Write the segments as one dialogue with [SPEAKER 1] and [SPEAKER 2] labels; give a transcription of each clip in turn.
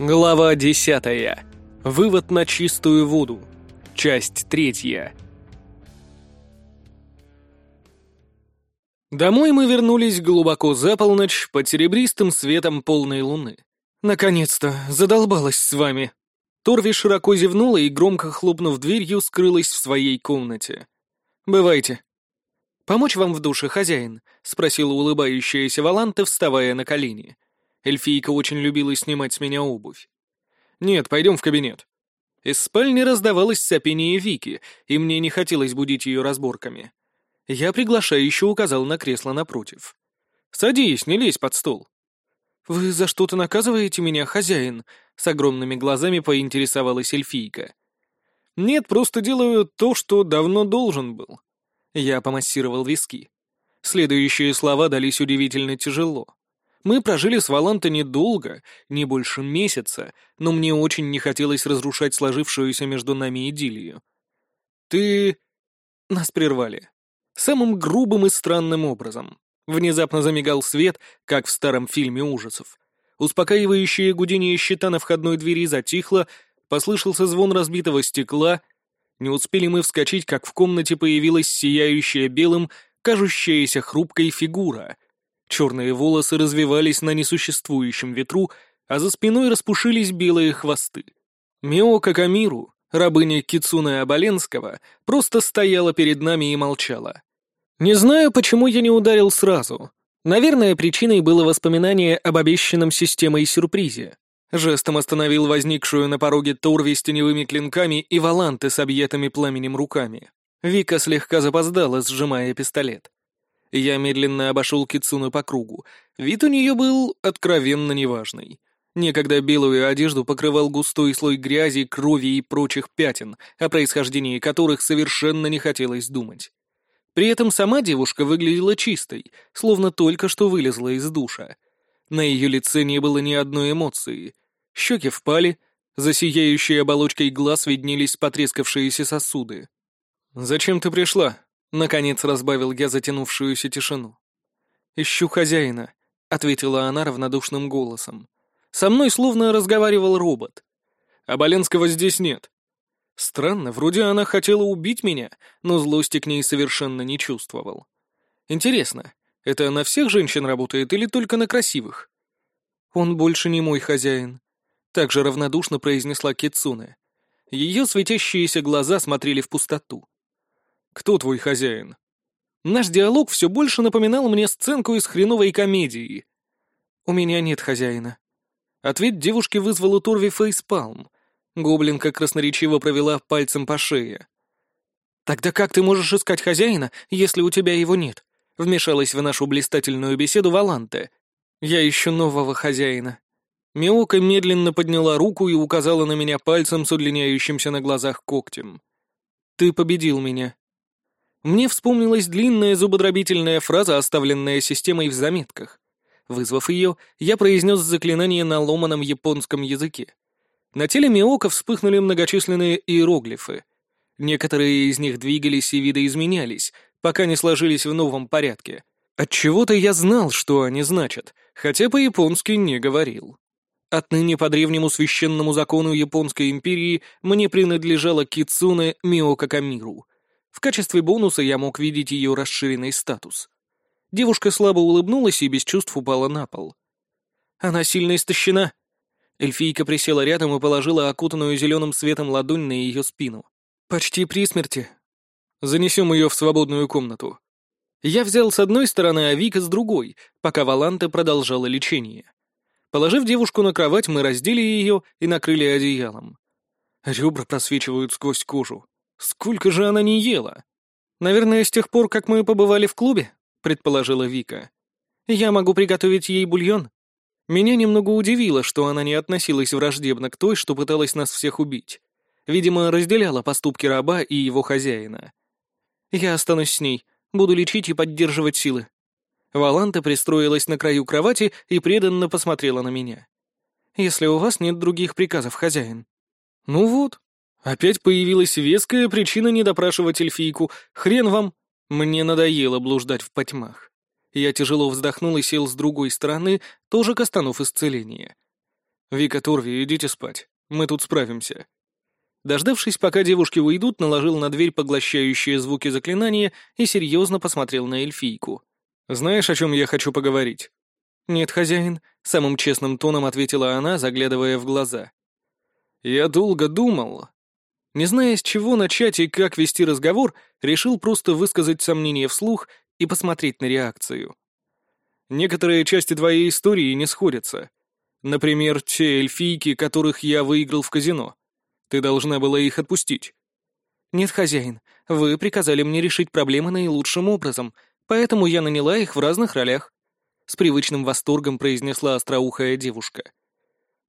[SPEAKER 1] Глава десятая. Вывод на чистую воду. Часть третья. Домой мы вернулись глубоко за полночь под серебристым светом полной луны. «Наконец-то! Задолбалась с вами!» Торви широко зевнула и, громко хлопнув дверью, скрылась в своей комнате. «Бывайте». «Помочь вам в душе, хозяин?» — спросила улыбающаяся Валанта, вставая на колени. Эльфийка очень любила снимать с меня обувь. «Нет, пойдем в кабинет». Из спальни раздавалось сопение Вики, и мне не хотелось будить ее разборками. Я приглашающе указал на кресло напротив. «Садись, не лезь под стол». «Вы за что-то наказываете меня, хозяин?» — с огромными глазами поинтересовалась эльфийка. «Нет, просто делаю то, что давно должен был». Я помассировал виски. Следующие слова дались удивительно тяжело. Мы прожили с Валанта недолго, не больше месяца, но мне очень не хотелось разрушать сложившуюся между нами идиллию. «Ты...» Нас прервали. Самым грубым и странным образом. Внезапно замигал свет, как в старом фильме ужасов. Успокаивающее гудение щита на входной двери затихло, послышался звон разбитого стекла. Не успели мы вскочить, как в комнате появилась сияющая белым, кажущаяся хрупкой фигура — Черные волосы развивались на несуществующем ветру, а за спиной распушились белые хвосты. Мио Какамиру, рабыня Кицуна Абаленского, просто стояла перед нами и молчала. Не знаю, почему я не ударил сразу. Наверное, причиной было воспоминание об обещанном системой сюрпризе. Жестом остановил возникшую на пороге Торви с теневыми клинками и валанты с объятыми пламенем руками. Вика слегка запоздала, сжимая пистолет. Я медленно обошел Кицуну по кругу. Вид у нее был откровенно неважный. Некогда белую одежду покрывал густой слой грязи, крови и прочих пятен, о происхождении которых совершенно не хотелось думать. При этом сама девушка выглядела чистой, словно только что вылезла из душа. На ее лице не было ни одной эмоции. Щеки впали, за сияющей оболочкой глаз виднелись потрескавшиеся сосуды. «Зачем ты пришла?» Наконец разбавил я затянувшуюся тишину. «Ищу хозяина», — ответила она равнодушным голосом. «Со мной словно разговаривал робот. А Боленского здесь нет. Странно, вроде она хотела убить меня, но злости к ней совершенно не чувствовал. Интересно, это на всех женщин работает или только на красивых? Он больше не мой хозяин. Также равнодушно произнесла Кицуне. Ее светящиеся глаза смотрели в пустоту. «Кто твой хозяин?» Наш диалог все больше напоминал мне сценку из хреновой комедии. «У меня нет хозяина». Ответ девушки вызвал у Торви фейспалм. Гоблинка красноречиво провела пальцем по шее. «Тогда как ты можешь искать хозяина, если у тебя его нет?» Вмешалась в нашу блистательную беседу Валанте. «Я ищу нового хозяина». Миока медленно подняла руку и указала на меня пальцем с удлиняющимся на глазах когтем. «Ты победил меня. Мне вспомнилась длинная зубодробительная фраза, оставленная системой в заметках. Вызвав ее, я произнес заклинание на ломаном японском языке. На теле Миока вспыхнули многочисленные иероглифы. Некоторые из них двигались и видоизменялись, пока не сложились в новом порядке. Отчего-то я знал, что они значат, хотя по-японски не говорил. Отныне по древнему священному закону Японской империи мне принадлежала Кицуне Миока Камиру — в качестве бонуса я мог видеть ее расширенный статус. Девушка слабо улыбнулась и без чувств упала на пол. Она сильно истощена. Эльфийка присела рядом и положила окутанную зеленым светом ладонь на ее спину. Почти при смерти. Занесем ее в свободную комнату. Я взял с одной стороны, а Вика с другой, пока Валанта продолжала лечение. Положив девушку на кровать, мы раздели ее и накрыли одеялом. Ребра просвечивают сквозь кожу. Сколько же она не ела? Наверное, с тех пор, как мы побывали в клубе, предположила Вика. Я могу приготовить ей бульон. Меня немного удивило, что она не относилась враждебно к той, что пыталась нас всех убить. Видимо, разделяла поступки раба и его хозяина. Я останусь с ней, буду лечить и поддерживать силы. Валанта пристроилась на краю кровати и преданно посмотрела на меня. «Если у вас нет других приказов, хозяин». «Ну вот, Опять появилась веская причина не допрашивать эльфийку. Хрен вам. Мне надоело блуждать в потьмах. Я тяжело вздохнул и сел с другой стороны, тоже костанув исцеление. «Вика, Торви, идите спать. Мы тут справимся». Дождавшись, пока девушки уйдут, наложил на дверь поглощающие звуки заклинания и серьезно посмотрел на эльфийку. «Знаешь, о чем я хочу поговорить?» «Нет, хозяин», — самым честным тоном ответила она, заглядывая в глаза. «Я долго думал». Не зная, с чего начать и как вести разговор, решил просто высказать сомнения вслух и посмотреть на реакцию. «Некоторые части твоей истории не сходятся. Например, те эльфийки, которых я выиграл в казино. Ты должна была их отпустить».
[SPEAKER 2] «Нет, хозяин, вы приказали мне решить проблемы наилучшим образом, поэтому я наняла их в разных ролях», — с привычным восторгом произнесла остроухая девушка.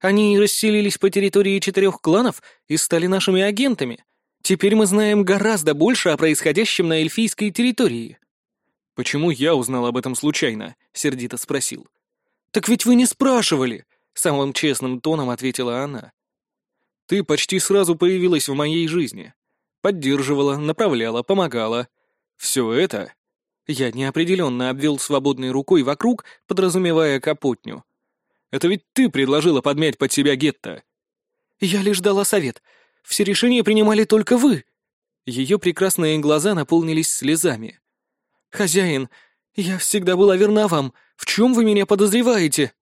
[SPEAKER 2] «Они расселились по территории четырех кланов и стали нашими агентами. Теперь мы знаем гораздо больше о происходящем на эльфийской территории».
[SPEAKER 1] «Почему я узнал об этом случайно?» — сердито спросил.
[SPEAKER 2] «Так ведь вы не спрашивали!» — самым честным тоном ответила она.
[SPEAKER 1] «Ты почти сразу появилась в моей жизни. Поддерживала, направляла, помогала. Все это я неопределенно обвел свободной рукой вокруг, подразумевая капотню. «Это ведь ты предложила подмять под себя гетто!»
[SPEAKER 2] «Я лишь дала совет. Все решения принимали только вы!»
[SPEAKER 1] Ее прекрасные глаза наполнились слезами.
[SPEAKER 2] «Хозяин, я всегда была верна вам. В чем вы меня подозреваете?»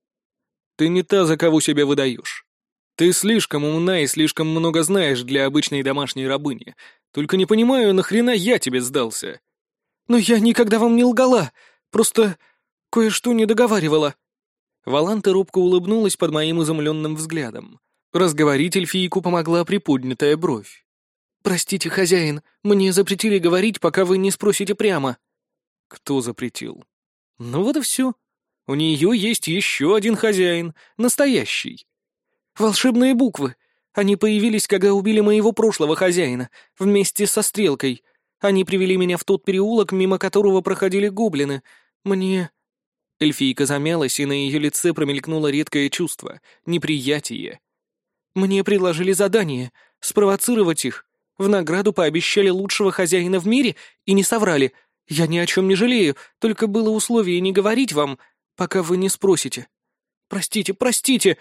[SPEAKER 1] «Ты не та, за кого себя выдаешь. Ты слишком умна и слишком много знаешь для обычной домашней рабыни. Только не понимаю, нахрена я тебе сдался?»
[SPEAKER 2] «Но я никогда вам не лгала, просто кое-что не договаривала».
[SPEAKER 1] Валанта робко улыбнулась под моим изумленным взглядом. Разговорить эльфийку помогла приподнятая бровь.
[SPEAKER 2] «Простите, хозяин, мне запретили говорить, пока вы не спросите прямо».
[SPEAKER 1] «Кто запретил?» «Ну вот и все. У нее есть еще один хозяин, настоящий».
[SPEAKER 2] «Волшебные буквы. Они появились, когда убили моего прошлого хозяина, вместе со стрелкой. Они привели меня в тот переулок, мимо которого проходили гоблины. Мне...»
[SPEAKER 1] Эльфийка замялась, и на ее лице промелькнуло редкое чувство — неприятие.
[SPEAKER 2] «Мне предложили задание — спровоцировать их. В награду пообещали лучшего хозяина в мире и не соврали. Я ни о чем не жалею, только было условие не говорить вам, пока вы не спросите. Простите, простите!»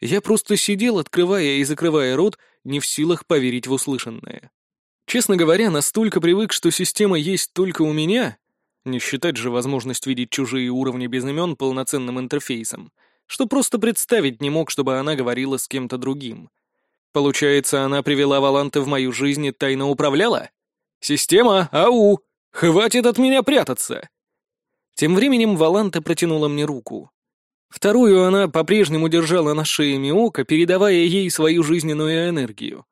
[SPEAKER 1] Я просто сидел, открывая и закрывая рот, не в силах поверить в услышанное. Честно говоря, настолько привык, что система есть только у меня, не считать же возможность видеть чужие уровни без имен полноценным интерфейсом, что просто представить не мог, чтобы она говорила с кем-то другим. Получается, она привела Валанта в мою жизнь и тайно управляла? Система, ау! Хватит от меня прятаться! Тем временем Валанта протянула мне руку. Вторую она по-прежнему держала на шее Миока, передавая ей свою жизненную энергию.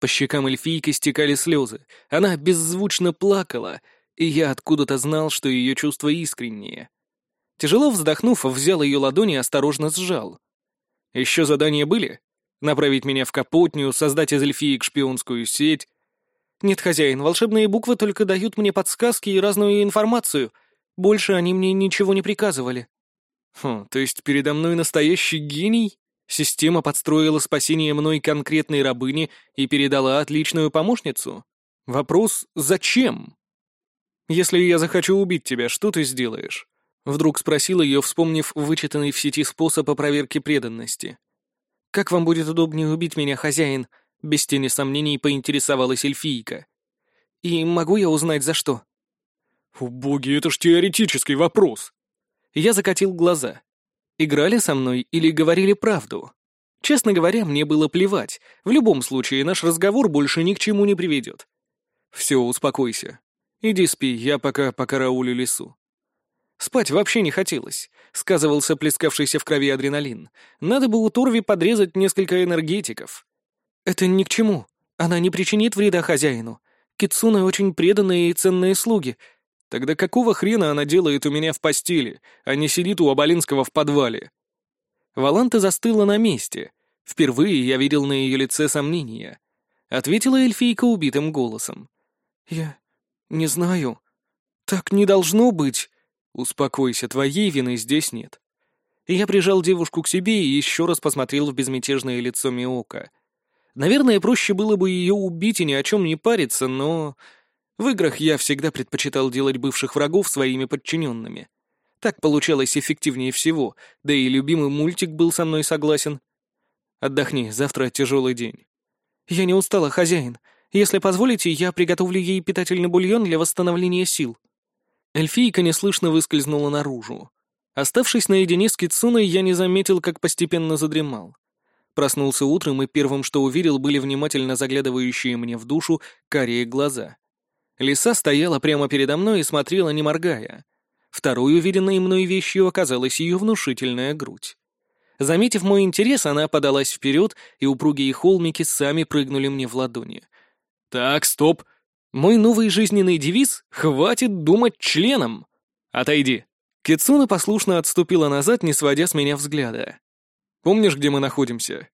[SPEAKER 1] По щекам эльфийки стекали слезы. Она беззвучно плакала, и я откуда-то знал, что ее чувства искренние. Тяжело вздохнув, взял ее ладони и осторожно сжал. Еще задания были? Направить меня в Капотню, создать из эльфиек шпионскую сеть?
[SPEAKER 2] Нет, хозяин, волшебные буквы только дают мне подсказки и разную информацию. Больше они мне ничего не приказывали.
[SPEAKER 1] Хм, то есть передо мной настоящий гений? Система подстроила спасение мной конкретной рабыни и передала отличную помощницу? Вопрос «Зачем?» «Если я захочу убить тебя, что ты сделаешь?» Вдруг спросил ее, вспомнив вычитанный в сети способ о проверке преданности.
[SPEAKER 2] «Как вам будет удобнее убить меня, хозяин?» Без тени сомнений поинтересовалась эльфийка. «И могу я узнать, за что?»
[SPEAKER 1] «О боги, это ж теоретический вопрос!»
[SPEAKER 2] Я закатил глаза. Играли со мной или говорили правду? Честно говоря, мне было плевать. В любом случае, наш разговор больше ни к чему не приведет.
[SPEAKER 1] Все, успокойся. Иди спи, я пока покараулю лесу.
[SPEAKER 2] Спать вообще не хотелось. Сказывался плескавшийся в крови адреналин. Надо бы у Турви подрезать несколько энергетиков. Это ни к чему. Она не причинит вреда хозяину. Китсуны очень преданные и ценные слуги —
[SPEAKER 1] Тогда какого хрена она делает у меня в постели, а не сидит у Абалинского в подвале?
[SPEAKER 2] Валанта застыла на месте. Впервые я видел на ее лице сомнения. Ответила эльфийка убитым голосом. «Я не знаю. Так не должно быть».
[SPEAKER 1] «Успокойся, твоей вины здесь нет».
[SPEAKER 2] Я прижал девушку к себе и еще раз посмотрел в безмятежное лицо Миока. Наверное, проще было бы ее убить и ни о чем не париться, но в играх я всегда предпочитал делать бывших врагов своими подчиненными. Так получалось эффективнее всего, да и любимый мультик был со мной согласен.
[SPEAKER 1] Отдохни, завтра тяжелый день».
[SPEAKER 2] «Я не устала, хозяин. Если позволите, я приготовлю ей питательный бульон для восстановления сил».
[SPEAKER 1] Эльфийка неслышно выскользнула наружу. Оставшись наедине с Китсуной, я не заметил, как постепенно задремал. Проснулся утром, и первым, что увидел, были внимательно заглядывающие мне в душу карие глаза. Лиса стояла прямо передо мной и смотрела, не моргая. Второй увиденной мной вещью оказалась ее внушительная грудь. Заметив мой интерес, она подалась вперед, и упругие холмики сами прыгнули мне в ладони. «Так, стоп! Мой новый жизненный девиз — «Хватит думать членом!» «Отойди!» Кицуна послушно отступила назад, не сводя с меня взгляда. «Помнишь, где мы находимся?»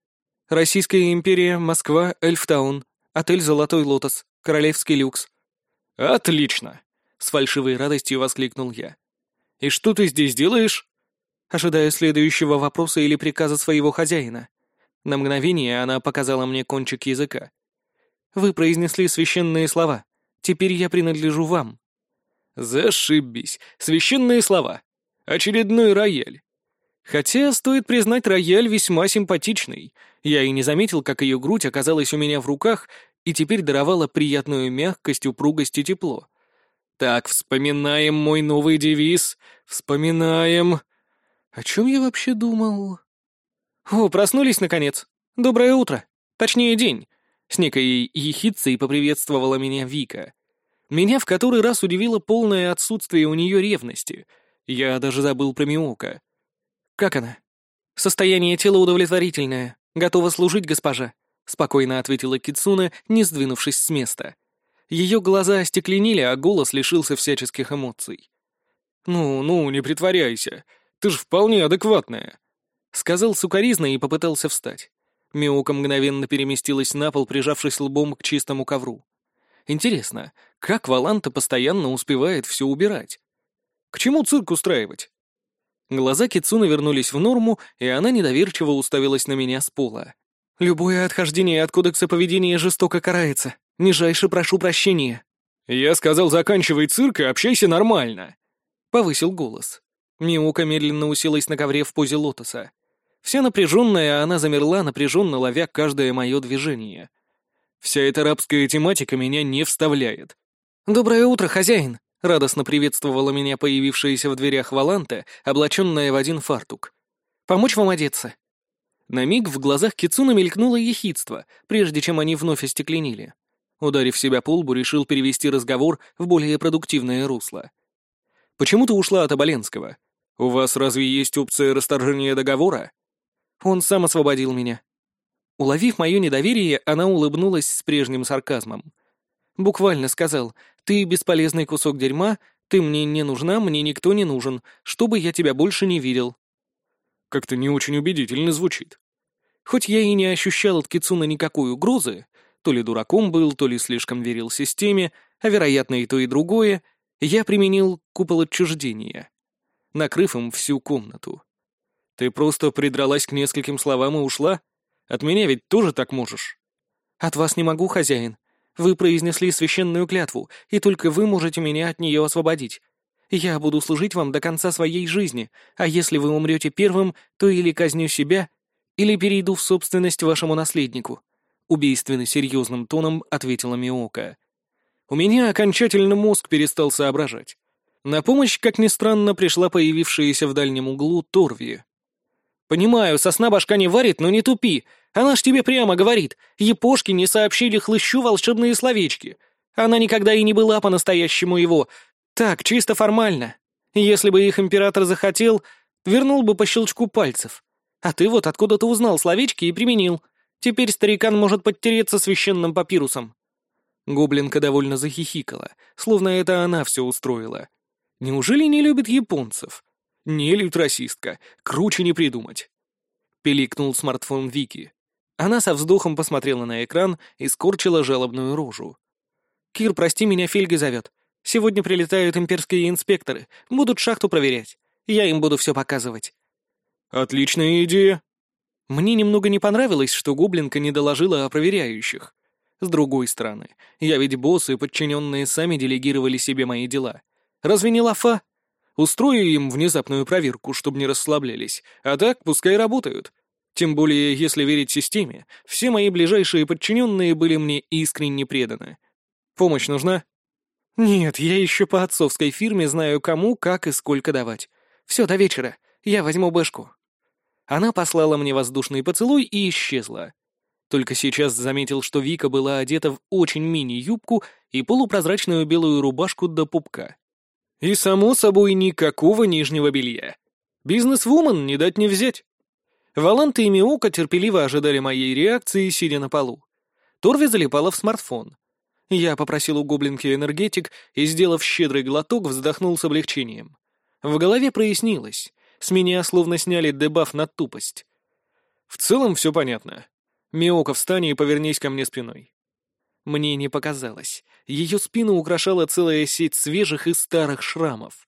[SPEAKER 2] «Российская империя, Москва, Эльфтаун, отель «Золотой лотос», Королевский люкс».
[SPEAKER 1] «Отлично!» — с фальшивой радостью воскликнул я. «И что ты здесь делаешь?»
[SPEAKER 2] ожидая следующего вопроса или приказа своего хозяина. На мгновение она показала мне кончик языка. «Вы произнесли священные слова. Теперь я принадлежу вам».
[SPEAKER 1] «Зашибись! Священные слова! Очередной рояль!» Хотя, стоит признать, рояль весьма симпатичный. Я и не заметил, как ее грудь оказалась у меня в руках и теперь даровала приятную мягкость, упругость и тепло. Так, вспоминаем мой новый девиз. Вспоминаем. О чем я вообще думал?
[SPEAKER 2] О, проснулись, наконец. Доброе утро. Точнее, день. С некой ехидцей поприветствовала меня Вика.
[SPEAKER 1] Меня в который раз удивило полное отсутствие у нее ревности. Я даже забыл про Миока.
[SPEAKER 2] «Как она?» «Состояние тела удовлетворительное. Готова служить, госпожа», — спокойно ответила Кицуна, не сдвинувшись с места. Ее глаза остекленели, а голос лишился всяческих эмоций.
[SPEAKER 1] «Ну, ну, не притворяйся. Ты же вполне адекватная», — сказал сукоризно и попытался встать. Миука мгновенно переместилась на пол, прижавшись лбом к чистому ковру. Интересно, как Валанта постоянно успевает все убирать? К чему цирк устраивать? Глаза Кицуны вернулись в норму, и она недоверчиво уставилась на меня с пола.
[SPEAKER 2] «Любое отхождение от кодекса поведения жестоко карается. Нижайше прошу прощения».
[SPEAKER 1] «Я сказал, заканчивай цирк и общайся нормально», —
[SPEAKER 2] повысил голос. Миука медленно уселась на ковре в позе лотоса. Вся напряженная, она замерла, напряженно ловя каждое мое движение.
[SPEAKER 1] Вся эта рабская тематика меня не вставляет.
[SPEAKER 2] «Доброе утро, хозяин!» — радостно приветствовала меня появившаяся в дверях Валанта, облаченная в один фартук. «Помочь вам одеться?»
[SPEAKER 1] На миг в глазах Кицуна мелькнуло ехидство, прежде чем они вновь остекленили. Ударив себя по лбу, решил перевести разговор в более продуктивное русло. «Почему ты ушла от Оболенского? «У вас разве есть опция расторжения договора?»
[SPEAKER 2] «Он сам освободил меня». Уловив мое недоверие, она улыбнулась с прежним сарказмом. Буквально сказал, «Ты бесполезный кусок дерьма, ты мне не нужна, мне никто не нужен, чтобы я тебя больше не видел».
[SPEAKER 1] Как-то не очень убедительно звучит.
[SPEAKER 2] Хоть я и не ощущал от Кицуна никакой угрозы, то ли дураком был, то ли слишком верил системе, а вероятно и то, и другое, я применил купол отчуждения накрыв им всю комнату. «Ты просто придралась к нескольким словам и ушла? От меня ведь тоже так можешь?» «От вас не могу, хозяин. Вы произнесли священную клятву, и только вы можете меня от нее освободить. Я буду служить вам до конца своей жизни, а если вы умрете первым, то или казню себя, или перейду в собственность вашему наследнику», — убийственно серьезным тоном ответила Миока. У меня окончательно мозг перестал соображать. На помощь, как ни странно, пришла появившаяся в дальнем углу Торви. «Понимаю, сосна башка не варит, но не тупи. Она ж тебе прямо говорит. Епошки не сообщили хлыщу волшебные словечки. Она никогда и не была по-настоящему его. Так, чисто формально. Если бы их император захотел, вернул бы по щелчку пальцев. А ты вот откуда-то узнал словечки и применил. Теперь старикан может подтереться священным папирусом». Гоблинка довольно захихикала, словно это она все устроила. Неужели не любит японцев? Не любит расистка. Круче не придумать. Пиликнул смартфон Вики. Она со вздохом посмотрела на экран и скорчила жалобную рожу. «Кир, прости меня, Фельга зовет. Сегодня прилетают имперские инспекторы. Будут шахту проверять. Я им буду все показывать».
[SPEAKER 1] «Отличная идея».
[SPEAKER 2] Мне немного не понравилось, что гоблинка не доложила о проверяющих. С другой стороны, я ведь босс, и подчиненные сами делегировали себе мои дела. Разве не лафа? Устрою им внезапную проверку, чтобы не расслаблялись, а так пускай работают.
[SPEAKER 1] Тем более, если верить системе, все мои ближайшие подчиненные были мне искренне преданы. Помощь нужна? Нет, я еще по отцовской фирме знаю, кому, как и сколько давать. Все, до вечера. Я возьму бэшку. Она послала мне воздушный поцелуй и исчезла. Только сейчас заметил, что Вика была одета в очень мини-юбку и полупрозрачную белую рубашку до пупка. И, само собой, никакого нижнего белья. Бизнес-вумен не дать не взять. Валанта и Миока терпеливо ожидали моей реакции, сидя на полу. Торви залипала в смартфон. Я попросил у гоблинки энергетик и, сделав щедрый глоток, вздохнул с облегчением. В голове прояснилось. С меня словно сняли дебаф на тупость. В целом все понятно. Миока, встань и повернись ко мне спиной. Мне не показалось. Ее спину украшала целая сеть свежих и старых шрамов.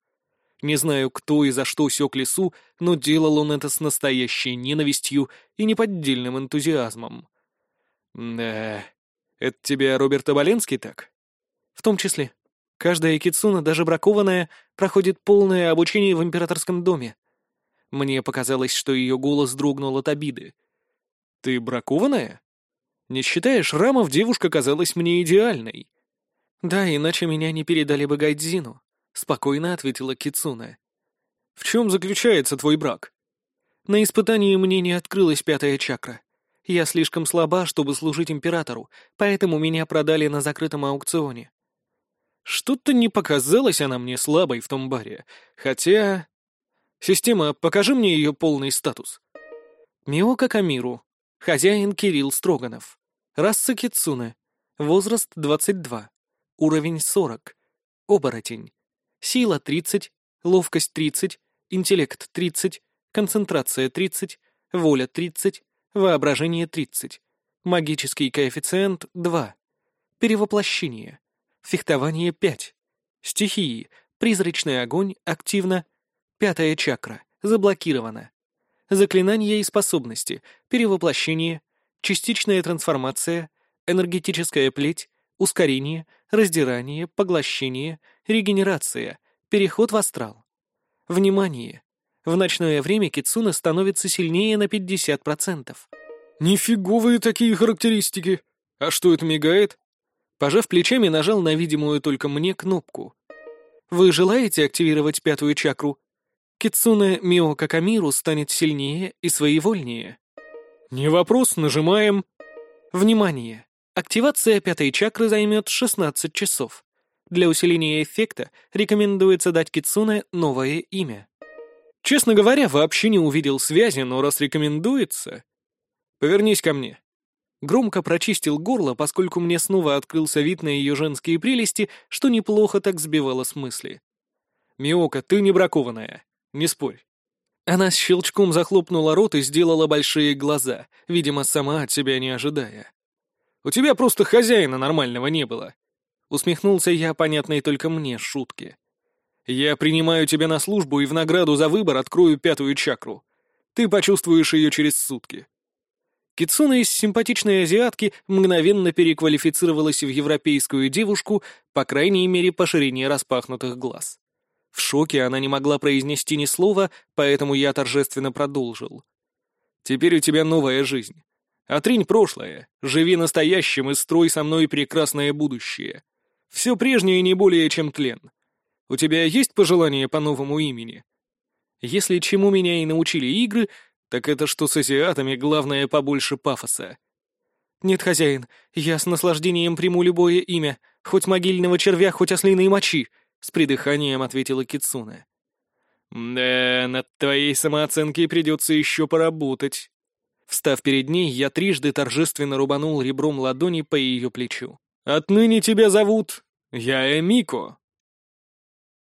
[SPEAKER 1] Не знаю, кто и за что сёк лесу, но делал он это с настоящей ненавистью и неподдельным энтузиазмом. Да, это тебе Роберт Оболенский так? В том числе. Каждая кицуна, даже бракованная, проходит полное обучение в императорском доме. Мне показалось, что ее голос дрогнул от обиды. Ты бракованная? Не считая шрамов, девушка казалась мне идеальной. Да, иначе меня не передали бы Гайдзину. — спокойно ответила Кицуна. «В чем заключается твой брак?» «На испытании мне не открылась пятая чакра. Я слишком слаба, чтобы служить императору, поэтому меня продали на закрытом аукционе». Что-то не показалась она мне слабой в том баре, хотя... Система, покажи мне ее полный статус. Миока Камиру. Хозяин Кирилл Строганов. Раса Кицуна. Возраст 22. Уровень 40. Оборотень. Сила 30, ловкость 30, интеллект 30, концентрация 30, воля 30, воображение 30, магический коэффициент 2, перевоплощение, фехтование 5, стихии, призрачный огонь активно, пятая чакра, заблокирована, заклинания и способности, перевоплощение, частичная трансформация, энергетическая плеть, ускорение, раздирание, поглощение, регенерация, переход в астрал. Внимание! В ночное время Кицуна становится сильнее на 50%. Нифиговые такие характеристики! А что это мигает? Пожав плечами, нажал на видимую только мне кнопку. Вы желаете активировать пятую чакру? Кицуна Мио Какамиру станет сильнее и своевольнее. Не вопрос, нажимаем. Внимание! Активация пятой чакры займет 16 часов. Для усиления эффекта рекомендуется дать Кицуне новое имя. Честно говоря, вообще не увидел связи, но раз рекомендуется... Повернись ко мне. Громко прочистил горло, поскольку мне снова открылся вид на ее женские прелести, что неплохо так сбивало с мысли. «Миока, ты не бракованная. Не спорь». Она с щелчком захлопнула рот и сделала большие глаза, видимо, сама от себя не ожидая. У тебя просто хозяина нормального не было». Усмехнулся я, понятной только мне, шутки. «Я принимаю тебя на службу и в награду за выбор открою пятую чакру. Ты почувствуешь ее через сутки». Кицуна из симпатичной азиатки мгновенно переквалифицировалась в европейскую девушку, по крайней мере, по ширине распахнутых глаз. В шоке она не могла произнести ни слова, поэтому я торжественно продолжил. «Теперь у тебя новая жизнь. Отринь прошлое, живи настоящим и строй со мной прекрасное будущее. Все прежнее не более чем тлен. У тебя есть пожелания по новому имени? Если чему меня и научили игры, так это что с азиатами главное побольше пафоса. Нет, хозяин, я с наслаждением приму любое имя, хоть могильного червя, хоть ослиной мочи, с придыханием ответила Кицуна. Да, над твоей самооценкой придется еще поработать. Встав перед ней, я трижды торжественно рубанул ребром ладони по ее плечу. «Отныне тебя зовут я Эмико!»